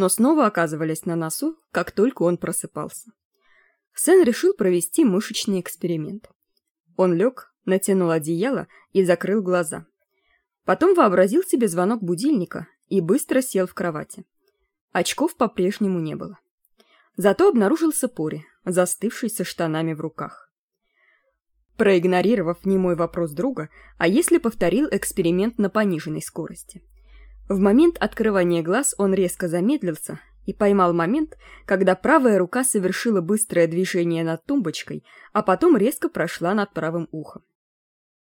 но снова оказывались на носу, как только он просыпался. Сэн решил провести мышечный эксперимент. Он лег, натянул одеяло и закрыл глаза. Потом вообразил себе звонок будильника и быстро сел в кровати. Очков по-прежнему не было. Зато обнаружился Пори, застывший со штанами в руках. Проигнорировав немой вопрос друга, а если повторил эксперимент на пониженной скорости. В момент открывания глаз он резко замедлился и поймал момент, когда правая рука совершила быстрое движение над тумбочкой, а потом резко прошла над правым ухом.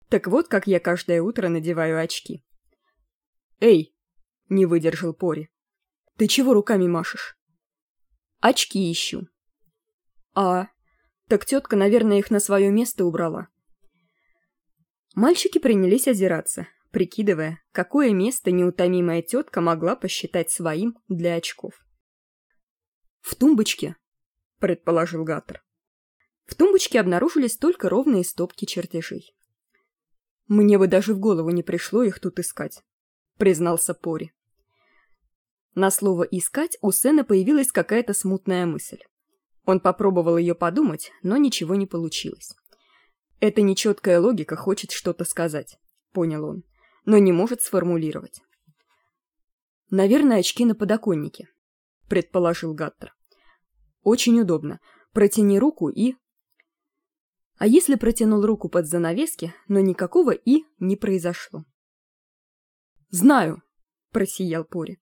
Так вот, как я каждое утро надеваю очки. «Эй!» — не выдержал Пори. «Ты чего руками машешь?» «Очки ищу». «А, так тетка, наверное, их на свое место убрала». Мальчики принялись озираться, прикидывая, какое место неутомимая тетка могла посчитать своим для очков. «В тумбочке», — предположил Гаттер. В тумбочке обнаружились только ровные стопки чертежей. «Мне бы даже в голову не пришло их тут искать», — признался Пори. На слово «искать» у Сэна появилась какая-то смутная мысль. Он попробовал ее подумать, но ничего не получилось. «Эта нечеткая логика хочет что-то сказать», — понял он, но не может сформулировать. «Наверное, очки на подоконнике», — предположил Гаттер. «Очень удобно. Протяни руку и а если протянул руку под занавески, но никакого «и» не произошло. «Знаю», — просиял Пори.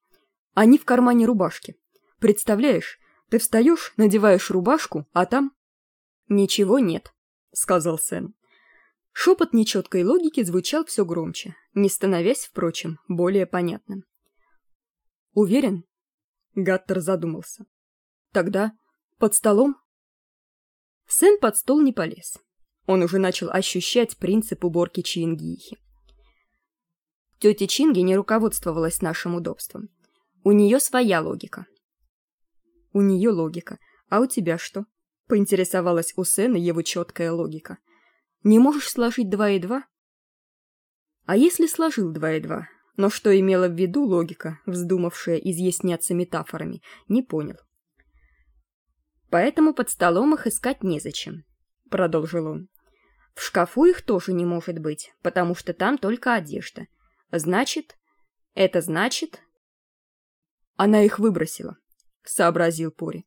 «Они в кармане рубашки. Представляешь, ты встаешь, надеваешь рубашку, а там...» «Ничего нет», — сказал Сэм. Шепот нечеткой логики звучал все громче, не становясь, впрочем, более понятным. «Уверен?» — Гаттер задумался. «Тогда под столом?» Сэн под стол не полез. Он уже начал ощущать принцип уборки Чингихи. Тетя Чинги не руководствовалась нашим удобством. У нее своя логика. У нее логика. А у тебя что? Поинтересовалась у Сэна его четкая логика. Не можешь сложить два и два? А если сложил два и два? Но что имела в виду логика, вздумавшая изъясняться метафорами, не понял. Поэтому под столом их искать незачем, — продолжил он. В шкафу их тоже не может быть, потому что там только одежда. Значит, это значит... Она их выбросила, сообразил Пори.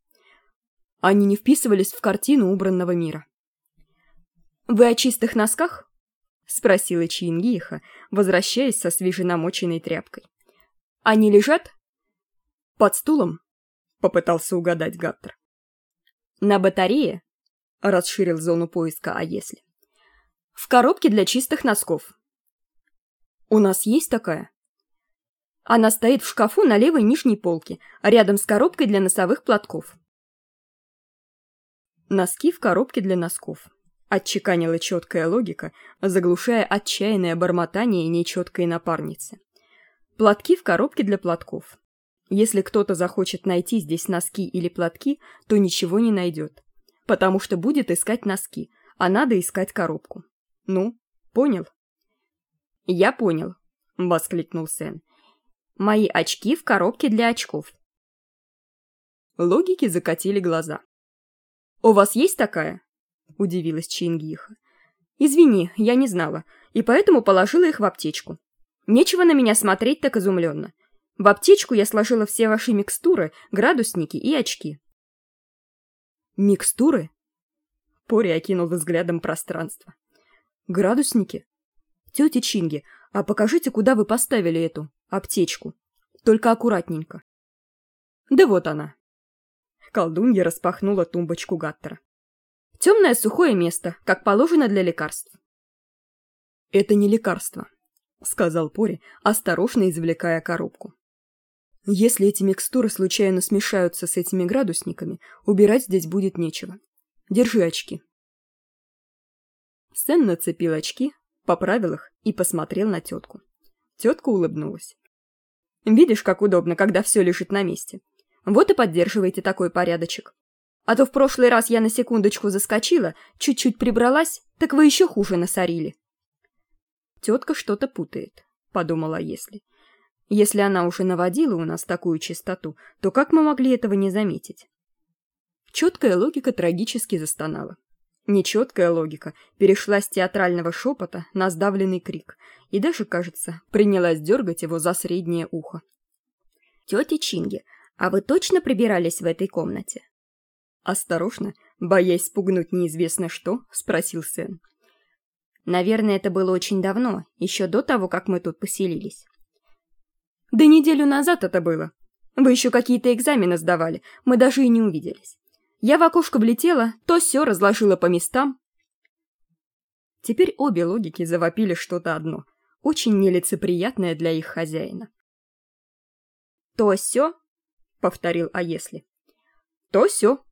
Они не вписывались в картину убранного мира. «Вы о чистых носках?» — спросила Чингиха, возвращаясь со свеженамоченной тряпкой. «Они лежат?» «Под стулом?» — попытался угадать Гаттер. «На батарее?» — расширил зону поиска «А если?» В коробке для чистых носков. У нас есть такая? Она стоит в шкафу на левой нижней полке, рядом с коробкой для носовых платков. Носки в коробке для носков. Отчеканила четкая логика, заглушая отчаянное бормотание нечеткой напарницы. Платки в коробке для платков. Если кто-то захочет найти здесь носки или платки, то ничего не найдет. Потому что будет искать носки, а надо искать коробку. Ну, понял? Я понял, воскликнул Сэн. Мои очки в коробке для очков. Логики закатили глаза. «У вас есть такая?» — удивилась Чингиха. «Извини, я не знала, и поэтому положила их в аптечку. Нечего на меня смотреть так изумленно. В аптечку я сложила все ваши микстуры, градусники и очки». «Микстуры?» Пори окинул взглядом пространство. Градусники? Тетя Чинги, а покажите, куда вы поставили эту аптечку. Только аккуратненько. Да вот она. Колдунья распахнула тумбочку Гаттера. Темное сухое место, как положено для лекарств. Это не лекарство, сказал Пори, осторожно извлекая коробку. Если эти микстуры случайно смешаются с этими градусниками, убирать здесь будет нечего. Держи очки. Сэн нацепил очки, поправил их и посмотрел на тетку. Тетка улыбнулась. «Видишь, как удобно, когда все лежит на месте. Вот и поддерживайте такой порядочек. А то в прошлый раз я на секундочку заскочила, чуть-чуть прибралась, так вы еще хуже насорили». «Тетка что-то путает», — подумала если. Если она уже наводила у нас такую чистоту, то как мы могли этого не заметить? Четкая логика трагически застонала. Нечеткая логика перешла с театрального шепота на сдавленный крик и даже, кажется, принялась дергать его за среднее ухо. «Тетя Чинги, а вы точно прибирались в этой комнате?» Осторожно, боясь спугнуть неизвестно что, спросил Сэн. «Наверное, это было очень давно, еще до того, как мы тут поселились». «Да неделю назад это было. Вы еще какие-то экзамены сдавали, мы даже и не увиделись. Я в окошко влетела, то все разложила по местам. Теперь обе логики завопили что-то одно, очень нелицеприятное для их хозяина. «То все?» — повторил «а если?» «То все», —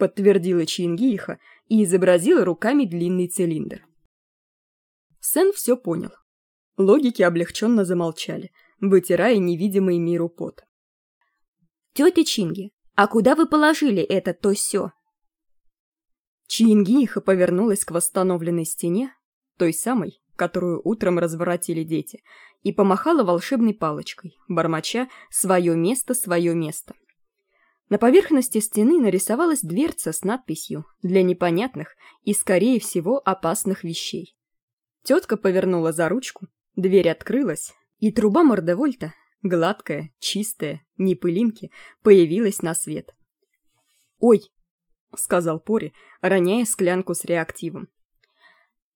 подтвердила Чингииха и изобразила руками длинный цилиндр. Сэн все понял. Логики облегченно замолчали, вытирая невидимый миру пот. «Тетя Чинги, а куда вы положили это то все Чингиха повернулась к восстановленной стене, той самой, которую утром разворотили дети, и помахала волшебной палочкой, бормоча «свое место, свое место». На поверхности стены нарисовалась дверца с надписью «Для непонятных и, скорее всего, опасных вещей». Тетка повернула за ручку, дверь открылась, и труба мордевольта гладкая, чистая, не пылинки, появилась на свет. «Ой!» — сказал Пори, роняя склянку с реактивом.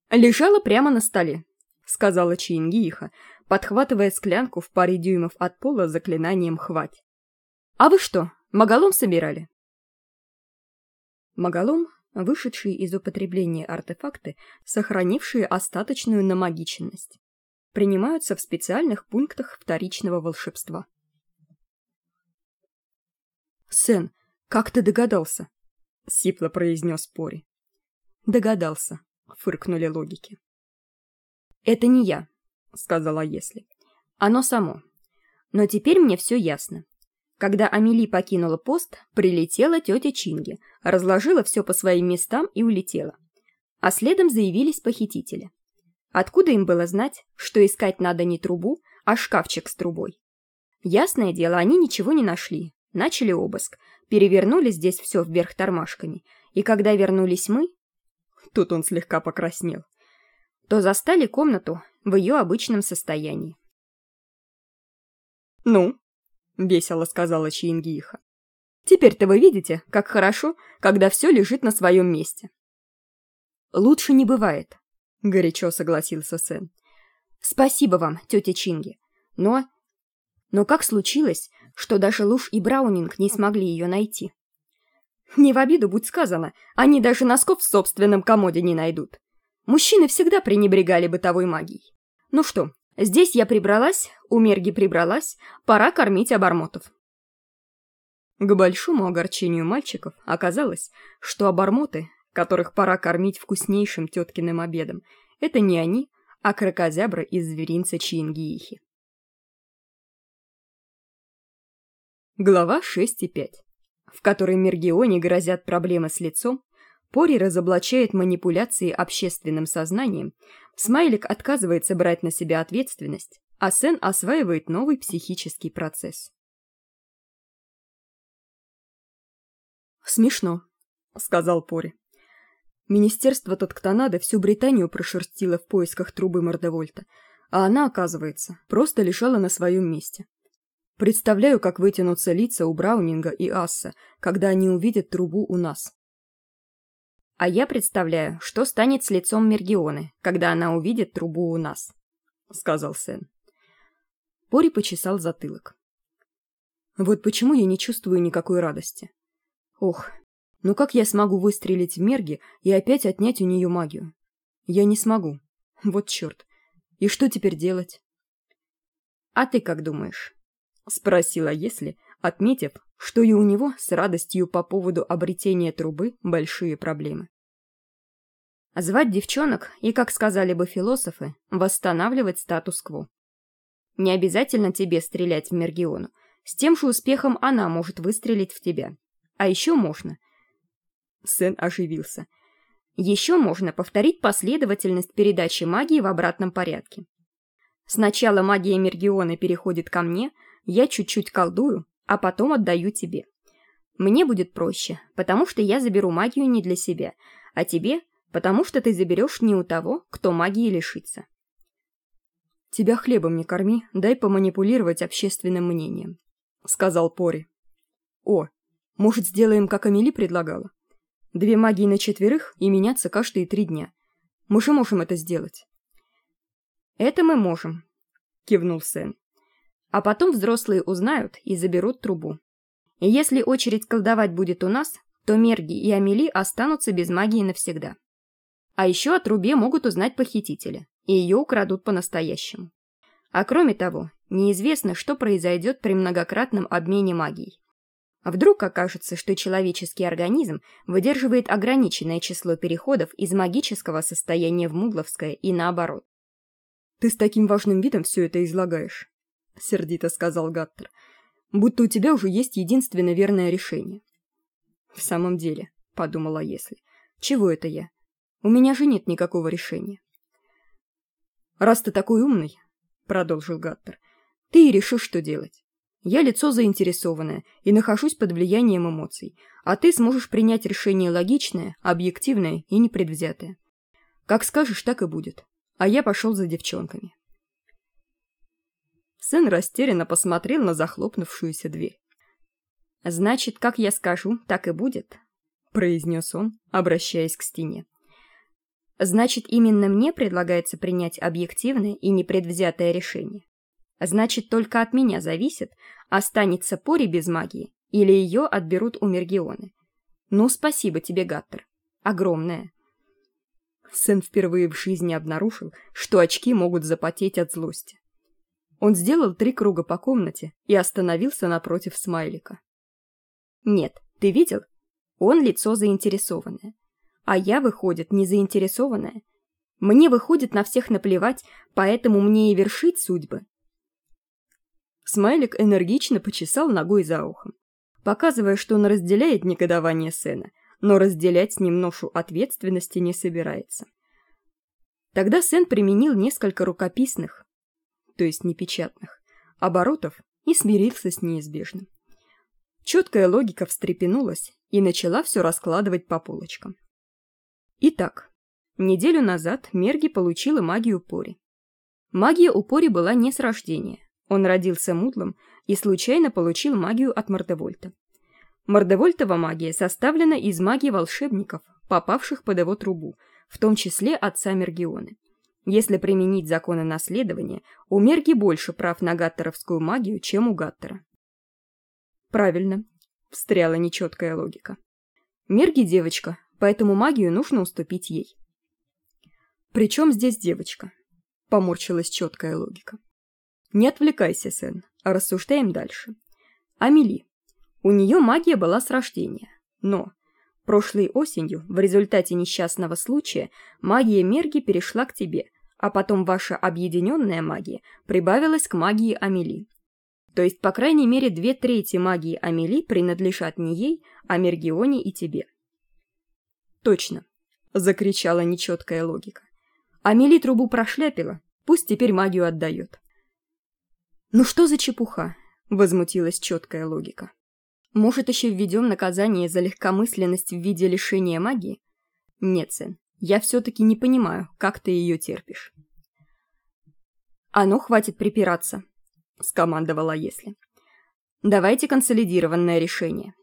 «Лежала прямо на столе», — сказала Чингииха, подхватывая склянку в паре дюймов от пола заклинанием «Хвать». «А вы что, магалом собирали?» Магалом — вышедшие из употребления артефакты, сохранившие остаточную намагиченность принимаются в специальных пунктах вторичного волшебства. «Сен, как ты догадался?» — сипло произнес Пори. «Догадался», — фыркнули логики. «Это не я», — сказала Если. «Оно само. Но теперь мне все ясно. Когда Амели покинула пост, прилетела тетя Чинги, разложила все по своим местам и улетела. А следом заявились похитители. Откуда им было знать, что искать надо не трубу, а шкафчик с трубой? Ясное дело, они ничего не нашли. Начали обыск, перевернули здесь все вверх тормашками. И когда вернулись мы... Тут он слегка покраснел. То застали комнату в ее обычном состоянии. «Ну?» — весело сказала Чингиха. «Теперь-то вы видите, как хорошо, когда все лежит на своем месте». «Лучше не бывает», — горячо согласился Сэн. «Спасибо вам, тетя Чинги. Но... Но как случилось, что даже Луж и Браунинг не смогли ее найти?» «Не в обиду будь сказано, они даже носков в собственном комоде не найдут. Мужчины всегда пренебрегали бытовой магией. Ну что, здесь я прибралась, у Мерги прибралась, пора кормить обормотов». К большому огорчению мальчиков оказалось, что обормоты которых пора кормить вкуснейшим теткиным обедом, это не они, а крокозябра из зверинца Чингиихи. Глава 6 и 5, в которой Мергионе грозят проблемы с лицом, Пори разоблачает манипуляции общественным сознанием, Смайлик отказывается брать на себя ответственность, а Сен осваивает новый психический процесс. «Смешно», — сказал Пори. Министерство Тотканада всю Британию прошерстило в поисках трубы Мордевольта, а она, оказывается, просто лежала на своем месте. Представляю, как вытянутся лица у Браунинга и Асса, когда они увидят трубу у нас. А я представляю, что станет с лицом Мергионы, когда она увидит трубу у нас, — сказал Сэн. Пори почесал затылок. Вот почему я не чувствую никакой радости. Ох, но как я смогу выстрелить в Мерги и опять отнять у нее магию? Я не смогу. Вот черт. И что теперь делать? А ты как думаешь? Спросила Если, отметив, что и у него с радостью по поводу обретения трубы большие проблемы. Звать девчонок и, как сказали бы философы, восстанавливать статус-кво. Не обязательно тебе стрелять в Мергиону. С тем же успехом она может выстрелить в тебя. А еще можно Сэн оживился. Еще можно повторить последовательность передачи магии в обратном порядке. Сначала магия Мергиона переходит ко мне, я чуть-чуть колдую, а потом отдаю тебе. Мне будет проще, потому что я заберу магию не для себя, а тебе, потому что ты заберешь не у того, кто магии лишится. «Тебя хлебом не корми, дай поманипулировать общественным мнением», — сказал Пори. «О, может, сделаем, как Амели предлагала? Две магии на четверых и меняться каждые три дня. Мы же можем это сделать». «Это мы можем», — кивнул Сэн. «А потом взрослые узнают и заберут трубу. И если очередь колдовать будет у нас, то Мерги и Амели останутся без магии навсегда. А еще о трубе могут узнать похитители, и ее украдут по-настоящему. А кроме того, неизвестно, что произойдет при многократном обмене магией. А вдруг окажется, что человеческий организм выдерживает ограниченное число переходов из магического состояния в мугловское и наоборот. «Ты с таким важным видом все это излагаешь», — сердито сказал Гаттер, «будто у тебя уже есть единственно верное решение». «В самом деле», — подумала Если, — «чего это я? У меня же нет никакого решения». «Раз ты такой умный», — продолжил Гаттер, — «ты и решишь, что делать. Я лицо заинтересованное и нахожусь под влиянием эмоций, а ты сможешь принять решение логичное, объективное и непредвзятое. Как скажешь, так и будет. А я пошел за девчонками. Сын растерянно посмотрел на захлопнувшуюся дверь. «Значит, как я скажу, так и будет», — произнес он, обращаясь к стене. «Значит, именно мне предлагается принять объективное и непредвзятое решение. Значит, только от меня зависит, останется Пори без магии или ее отберут у Мергионы. Ну, спасибо тебе, Гаттер. Огромное. Сэн впервые в жизни обнаружил, что очки могут запотеть от злости. Он сделал три круга по комнате и остановился напротив смайлика. «Нет, ты видел? Он лицо заинтересованное. А я, выходит, не заинтересованная. Мне, выходит, на всех наплевать, поэтому мне и вершить судьбы, Смайлик энергично почесал ногой за ухом, показывая, что он разделяет негодование Сэна, но разделять с ним ношу ответственности не собирается. Тогда Сэн применил несколько рукописных, то есть непечатных, оборотов и смирился с неизбежным. Четкая логика встрепенулась и начала все раскладывать по полочкам. Итак, неделю назад Мерги получила магию Пори. Магия у Пори была не с рождения, он родился мудлым и случайно получил магию от Мордевольта. Мордевольтова магия составлена из магии волшебников, попавших под его трубу, в том числе отца Мергионы. Если применить законы наследования, у Мерги больше прав на гаттеровскую магию, чем у Гаттера. Правильно, встряла нечеткая логика. Мерги девочка, поэтому магию нужно уступить ей. Причем здесь девочка? Поморщилась четкая логика. Не отвлекайся, сын, а рассуждаем дальше. Амели. У нее магия была с рождения, но прошлой осенью в результате несчастного случая магия Мерги перешла к тебе, а потом ваша объединенная магия прибавилась к магии Амели. То есть, по крайней мере, две трети магии Амели принадлежат не ей, а Мергионе и тебе. Точно, закричала нечеткая логика. Амели трубу прошляпила, пусть теперь магию отдает. «Ну что за чепуха?» — возмутилась четкая логика. «Может, еще введем наказание за легкомысленность в виде лишения магии?» «Нет, сын, я все-таки не понимаю, как ты ее терпишь». «А ну, хватит припираться», — скомандовала Если. «Давайте консолидированное решение».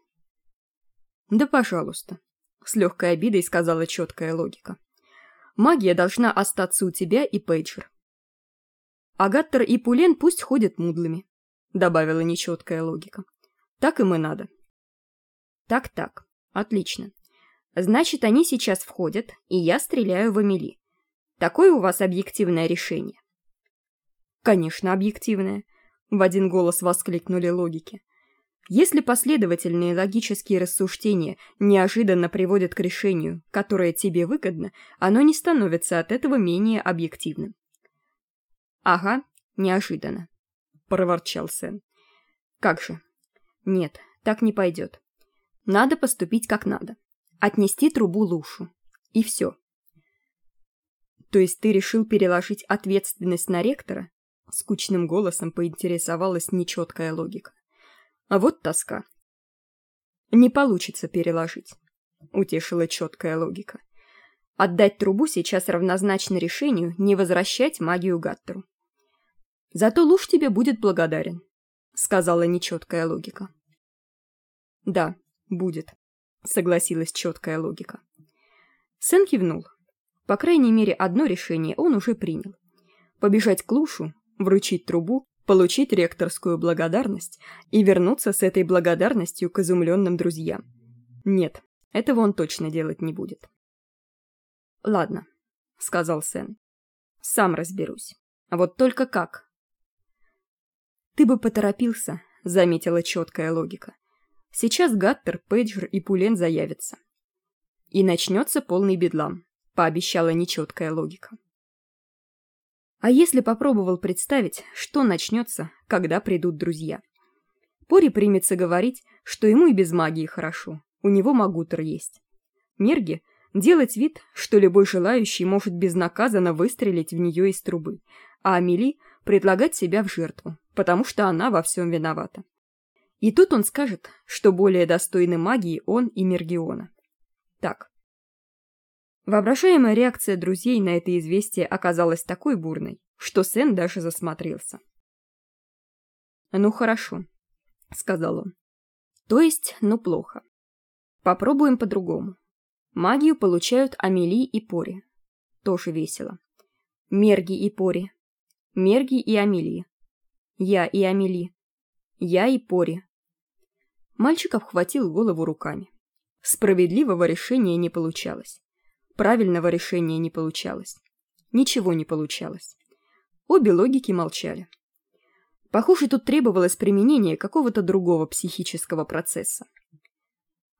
«Да, пожалуйста», — с легкой обидой сказала четкая логика. «Магия должна остаться у тебя и Пейджер. Агаттер и Пулен пусть ходят мудлыми, добавила нечеткая логика. Так им и надо. Так-так, отлично. Значит, они сейчас входят, и я стреляю в Амели. Такое у вас объективное решение? Конечно, объективное, в один голос воскликнули логики. Если последовательные логические рассуждения неожиданно приводят к решению, которое тебе выгодно, оно не становится от этого менее объективным. «Ага, неожиданно», — проворчал Сэн. «Как же? Нет, так не пойдет. Надо поступить как надо. Отнести трубу Лушу. И все». «То есть ты решил переложить ответственность на ректора?» скучным голосом поинтересовалась нечеткая логика. А вот тоска. Не получится переложить, утешила четкая логика. Отдать трубу сейчас равнозначно решению не возвращать магию Гаттеру. Зато Луж тебе будет благодарен, сказала нечеткая логика. Да, будет, согласилась четкая логика. Сэн кивнул. По крайней мере, одно решение он уже принял. Побежать к Лушу, вручить трубу, получить ректорскую благодарность и вернуться с этой благодарностью к изумленным друзьям. Нет, этого он точно делать не будет. «Ладно», — сказал Сэн. «Сам разберусь. А вот только как?» «Ты бы поторопился», — заметила четкая логика. «Сейчас Гаттер, Пейджер и Пулен заявятся. И начнется полный бедлам», — пообещала нечеткая логика. А если попробовал представить, что начнется, когда придут друзья? Пори примется говорить, что ему и без магии хорошо, у него магутер есть. Мерги делать вид, что любой желающий может безнаказанно выстрелить в нее из трубы, а Амели предлагать себя в жертву, потому что она во всем виновата. И тут он скажет, что более достойны магии он и Мергиона. Так. Воображаемая реакция друзей на это известие оказалась такой бурной, что Сен даже засмотрелся. «Ну хорошо», — сказал он. «То есть, ну плохо. Попробуем по-другому. Магию получают Амели и Пори. Тоже весело. Мерги и Пори. Мерги и Амелии. Я и Амели. Я и Пори. Мальчик обхватил голову руками. Справедливого решения не получалось. Правильного решения не получалось. Ничего не получалось. Обе логики молчали. Похоже, тут требовалось применение какого-то другого психического процесса.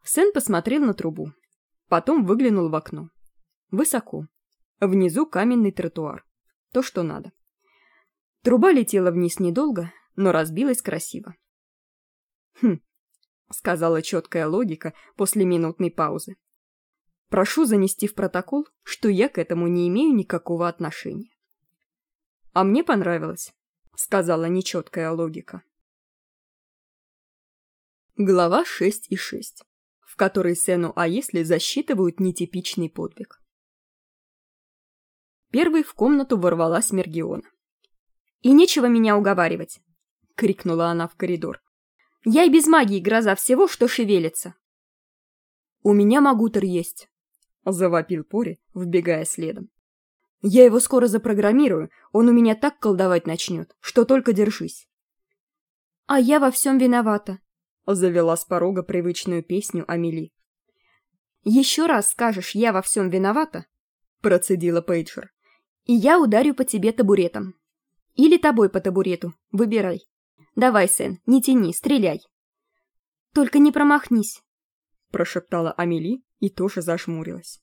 Сен посмотрел на трубу. Потом выглянул в окно. Высоко. Внизу каменный тротуар. То, что надо. Труба летела вниз недолго, но разбилась красиво. «Хм», — сказала четкая логика после минутной паузы. «Прошу занести в протокол, что я к этому не имею никакого отношения». «А мне понравилось», — сказала нечеткая логика. Глава 6 и 6 в которой Сену А если засчитывают нетипичный подвиг. Первой в комнату ворвалась Мергиона. «И нечего меня уговаривать!» — крикнула она в коридор. «Я и без магии гроза всего, что шевелится!» «У меня магутер есть!» — завопил Пори, вбегая следом. «Я его скоро запрограммирую, он у меня так колдовать начнет, что только держись!» «А я во всем виновата!» Завела с порога привычную песню Амели. «Еще раз скажешь «я во всем виновата», — процедила Пейджер, «и я ударю по тебе табуретом. Или тобой по табурету, выбирай. Давай, Сэн, не тяни, стреляй». «Только не промахнись», — прошептала Амели и тоже зашмурилась.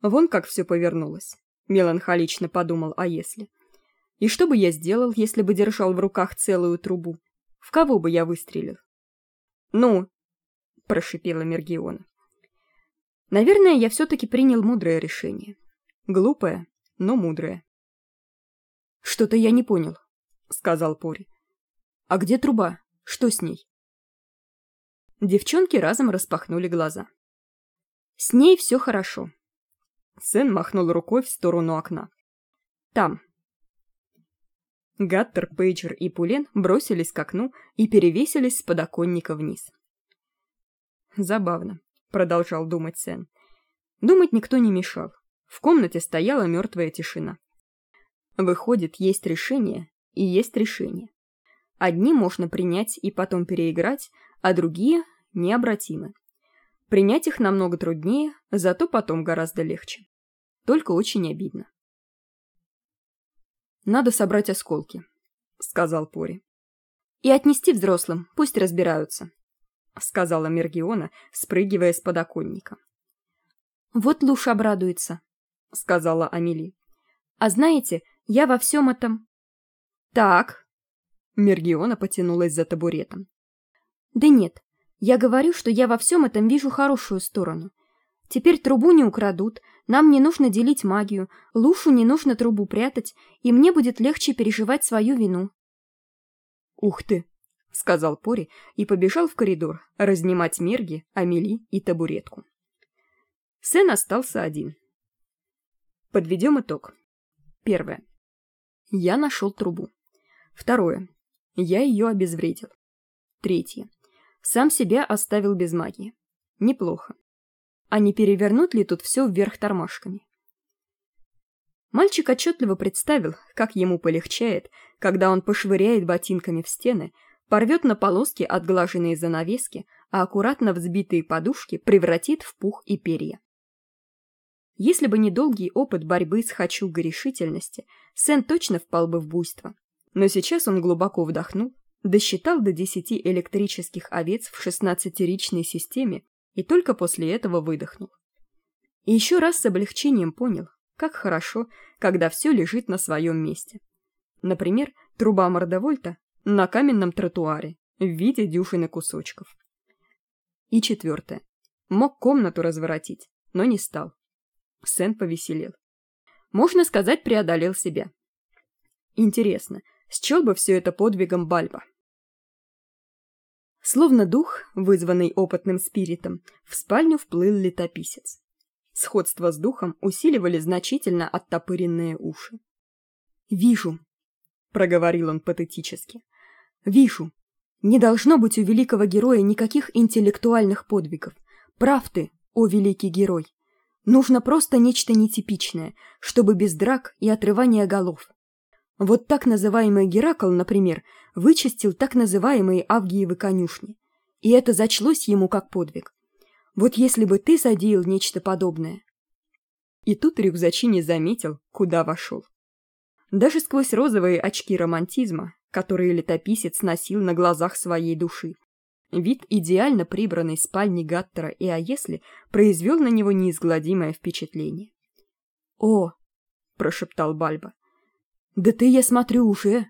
Вон как все повернулось, меланхолично подумал «а если?». И что бы я сделал, если бы держал в руках целую трубу? В кого бы я выстрелил? «Ну?» – прошипела Мергиона. «Наверное, я все-таки принял мудрое решение. Глупое, но мудрое». «Что-то я не понял», — сказал Пори. «А где труба? Что с ней?» Девчонки разом распахнули глаза. «С ней все хорошо». Сэн махнул рукой в сторону окна. «Там». Гаттер, Пейджер и Пулен бросились к окну и перевесились с подоконника вниз. «Забавно», — продолжал думать Сен. Думать никто не мешал. В комнате стояла мертвая тишина. Выходит, есть решение и есть решение. Одни можно принять и потом переиграть, а другие — необратимы. Принять их намного труднее, зато потом гораздо легче. Только очень обидно. Надо собрать осколки, сказал Пори. И отнести взрослым, пусть разбираются, сказала Мергиона, спрыгивая с подоконника. Вот Луш обрадуется, сказала Амели. А знаете, я во всем этом... Так. Мергиона потянулась за табуретом. Да нет, я говорю, что я во всем этом вижу хорошую сторону. Теперь трубу не украдут, нам не нужно делить магию, Лушу не нужно трубу прятать, и мне будет легче переживать свою вину. «Ух ты!» — сказал Пори и побежал в коридор разнимать мерги, амели и табуретку. Сен остался один. Подведем итог. Первое. Я нашел трубу. Второе. Я ее обезвредил. Третье. Сам себя оставил без магии. Неплохо. А не перевернут ли тут все вверх тормашками? Мальчик отчетливо представил, как ему полегчает, когда он пошвыряет ботинками в стены, порвет на полоски отглаженные занавески, а аккуратно взбитые подушки превратит в пух и перья. Если бы не долгий опыт борьбы с хочу решительности, Сен точно впал бы в буйство. Но сейчас он глубоко вдохнул, досчитал до десяти электрических овец в шестнадцатиричной системе и только после этого выдохнул. И еще раз с облегчением понял, как хорошо, когда все лежит на своем месте. Например, труба мордовольта на каменном тротуаре в виде дюжины кусочков. И четвертое. Мог комнату разворотить, но не стал. Сэн повеселел. Можно сказать, преодолел себя. Интересно, счел бы все это подвигом Бальба? Словно дух, вызванный опытным спиритом, в спальню вплыл летописец. Сходство с духом усиливали значительно оттопыренные уши. «Вижу», — проговорил он патетически, — «вижу. Не должно быть у великого героя никаких интеллектуальных подвигов. Прав ты, о великий герой. Нужно просто нечто нетипичное, чтобы без драк и отрывания голов. Вот так называемый Геракл, например, вычистил так называемые Авгиевы конюшни. И это зачлось ему как подвиг. Вот если бы ты задеял нечто подобное. И тут рюкзачи не заметил, куда вошел. Даже сквозь розовые очки романтизма, которые летописец носил на глазах своей души, вид идеально прибранной спальни Гаттера и Аесли произвел на него неизгладимое впечатление. «О!» — прошептал Бальба. Да ты, я смотрю, уже.